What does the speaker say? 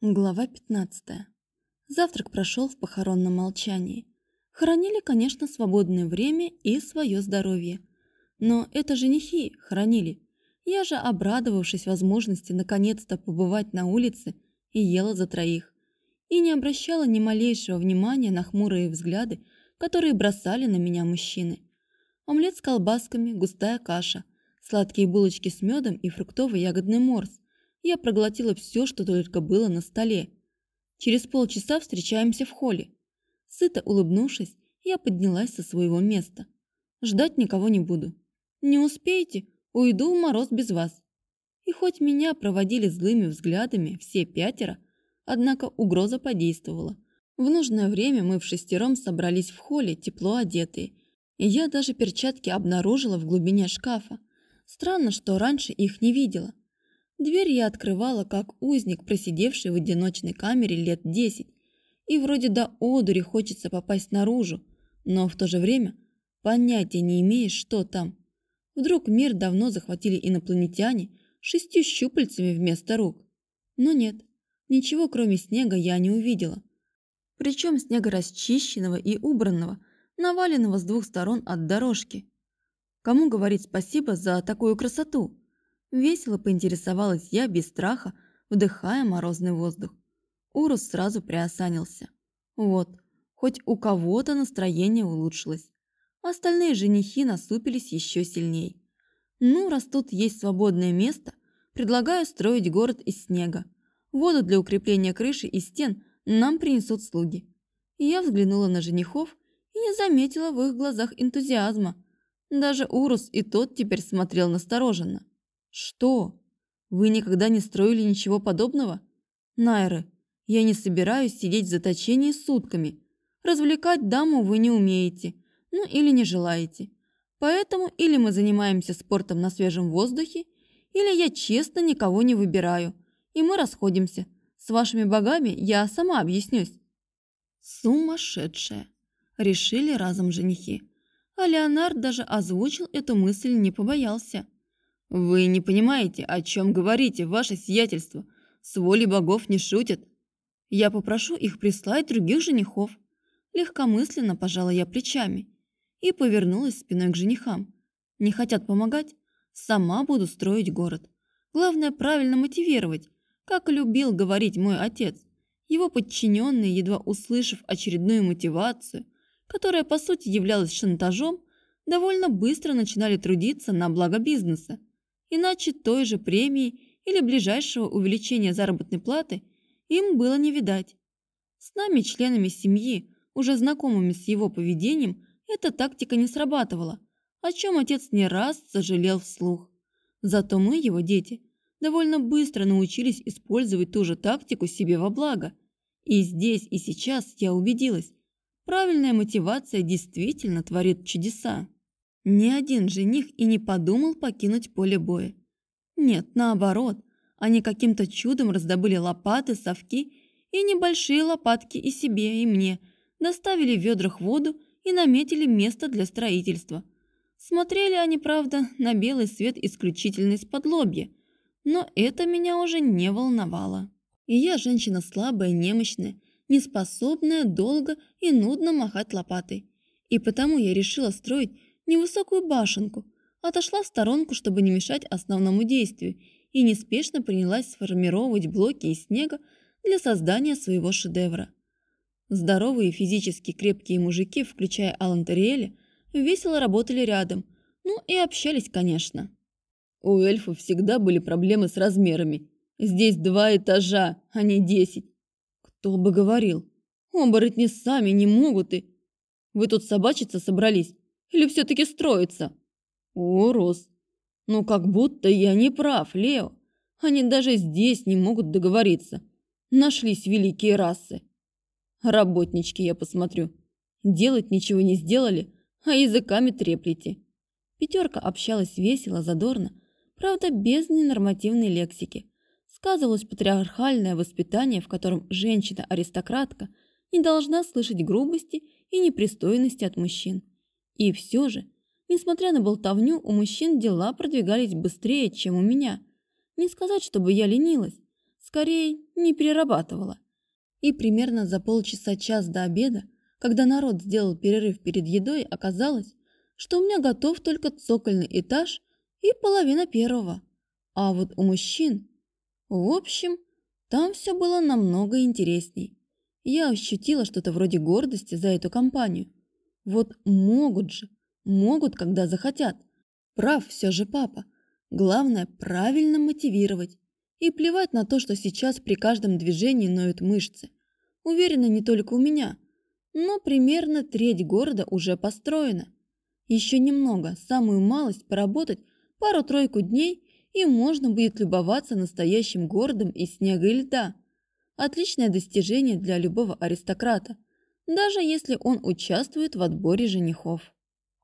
Глава 15. Завтрак прошел в похоронном молчании. Хоронили, конечно, свободное время и свое здоровье. Но это женихи хоронили. Я же, обрадовавшись возможности наконец-то побывать на улице, и ела за троих. И не обращала ни малейшего внимания на хмурые взгляды, которые бросали на меня мужчины. Омлет с колбасками, густая каша, сладкие булочки с медом и фруктовый ягодный морс – я проглотила все, что только было на столе. Через полчаса встречаемся в холле. Сыто улыбнувшись, я поднялась со своего места. Ждать никого не буду. Не успеете, уйду в мороз без вас. И хоть меня проводили злыми взглядами все пятеро, однако угроза подействовала. В нужное время мы в шестером собрались в холле, тепло одетые, и я даже перчатки обнаружила в глубине шкафа. Странно, что раньше их не видела. Дверь я открывала, как узник, просидевший в одиночной камере лет десять. И вроде до одури хочется попасть наружу, но в то же время понятия не имеешь, что там. Вдруг мир давно захватили инопланетяне шестью щупальцами вместо рук. Но нет, ничего кроме снега я не увидела. Причем снега расчищенного и убранного, наваленного с двух сторон от дорожки. Кому говорить спасибо за такую красоту? Весело поинтересовалась я без страха, вдыхая морозный воздух. Урус сразу приосанился. Вот, хоть у кого-то настроение улучшилось. Остальные женихи насупились еще сильней. Ну, раз тут есть свободное место, предлагаю строить город из снега. Воду для укрепления крыши и стен нам принесут слуги. Я взглянула на женихов и не заметила в их глазах энтузиазма. Даже Урус и тот теперь смотрел настороженно. Что? Вы никогда не строили ничего подобного? Найры, я не собираюсь сидеть в заточении сутками. Развлекать даму вы не умеете, ну или не желаете. Поэтому или мы занимаемся спортом на свежем воздухе, или я честно никого не выбираю, и мы расходимся. С вашими богами я сама объяснюсь. Сумасшедшая, решили разом женихи. А Леонард даже озвучил эту мысль не побоялся. «Вы не понимаете, о чем говорите, ваше сиятельство. С волей богов не шутят. Я попрошу их прислать других женихов». Легкомысленно пожала я плечами и повернулась спиной к женихам. Не хотят помогать? Сама буду строить город. Главное правильно мотивировать, как любил говорить мой отец. Его подчиненные, едва услышав очередную мотивацию, которая по сути являлась шантажом, довольно быстро начинали трудиться на благо бизнеса. Иначе той же премии или ближайшего увеличения заработной платы им было не видать. С нами, членами семьи, уже знакомыми с его поведением, эта тактика не срабатывала, о чем отец не раз сожалел вслух. Зато мы, его дети, довольно быстро научились использовать ту же тактику себе во благо. И здесь и сейчас я убедилась, правильная мотивация действительно творит чудеса. Ни один жених и не подумал покинуть поле боя. Нет, наоборот, они каким-то чудом раздобыли лопаты, совки и небольшие лопатки и себе, и мне, доставили в ведрах воду и наметили место для строительства. Смотрели они, правда, на белый свет исключительно из-под лобья, но это меня уже не волновало. И я женщина слабая, немощная, неспособная долго и нудно махать лопатой. И потому я решила строить невысокую башенку, отошла в сторонку, чтобы не мешать основному действию, и неспешно принялась сформировать блоки из снега для создания своего шедевра. Здоровые физически крепкие мужики, включая Алан Терриэля, весело работали рядом, ну и общались, конечно. У эльфов всегда были проблемы с размерами. Здесь два этажа, а не десять. Кто бы говорил. Оборотни сами не могут и... Вы тут собачиться собрались? Или все-таки строится? О, Рос, ну как будто я не прав, Лео. Они даже здесь не могут договориться. Нашлись великие расы. Работнички, я посмотрю. Делать ничего не сделали, а языками треплете. Пятерка общалась весело, задорно, правда, без ненормативной лексики. Сказывалось патриархальное воспитание, в котором женщина-аристократка не должна слышать грубости и непристойности от мужчин. И все же, несмотря на болтовню, у мужчин дела продвигались быстрее, чем у меня. Не сказать, чтобы я ленилась. скорее не перерабатывала. И примерно за полчаса-час до обеда, когда народ сделал перерыв перед едой, оказалось, что у меня готов только цокольный этаж и половина первого. А вот у мужчин... В общем, там все было намного интересней. Я ощутила что-то вроде гордости за эту компанию. Вот могут же, могут, когда захотят. Прав все же папа. Главное правильно мотивировать. И плевать на то, что сейчас при каждом движении ноют мышцы. Уверена, не только у меня. Но примерно треть города уже построена. Еще немного, самую малость поработать пару-тройку дней, и можно будет любоваться настоящим городом из снега и льда. Отличное достижение для любого аристократа, даже если он участвует в отборе женихов.